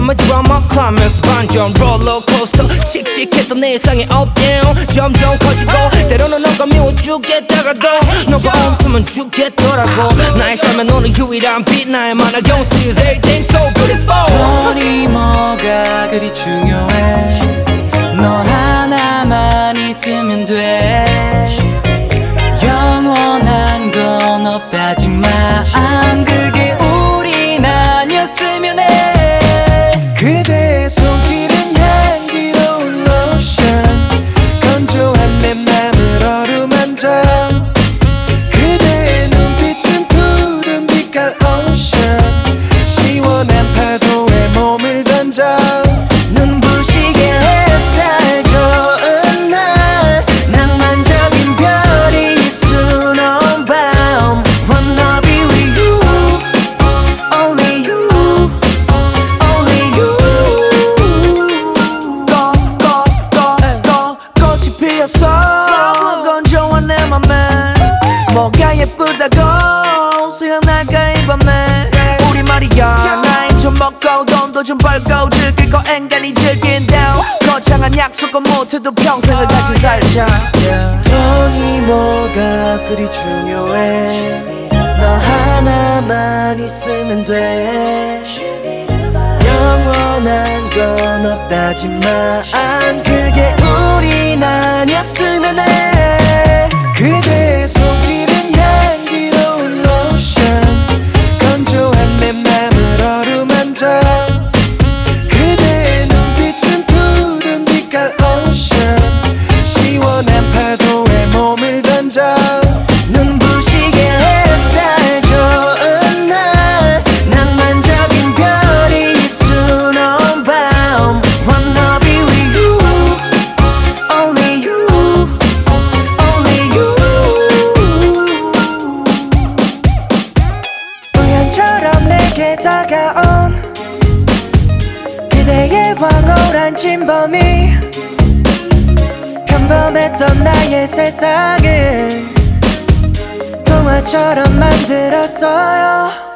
I'm a drama climax 반전 롤러코스터 씩씩했던 내 일상의 up down 점점 커지고 때로는 너가 미워 죽겠다가도 너가 없으면 죽겠더라고. 나의 삶에 너는 유일한 빛 나의 만화 경스 is everything so beautiful. 돈이 뭐가 그리 중요해? 너 하나만 있으면 돼. 영원한 건 없다지만 피었어 Flower 건조한 내 맘에. 뭐가 예쁘다고 생각날까 이 밤에. 우리 말이야 나이 좀 먹고 돈도 좀 벌고 즐길 거 앵간히 즐긴다 거창한 약속은 못해도 평생을 같이 살자. 돈이 뭐가 그리 중요해? 너 하나만 있으면 돼. 영원한 건 없다지만 그게 우린 아니었으면 해 내게 다가온 그대의 황홀한 침범이 평범했던 나의 세상을 동화처럼 만들었어요